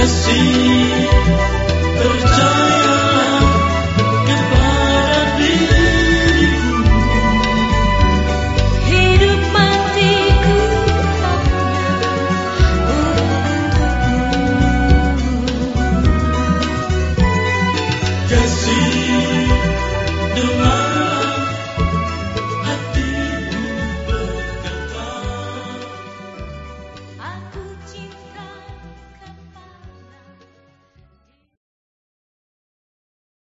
kasih percaya